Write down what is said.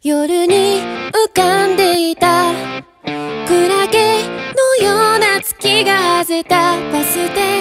夜に浮かんでいた。クラゲのような月が外れたバス停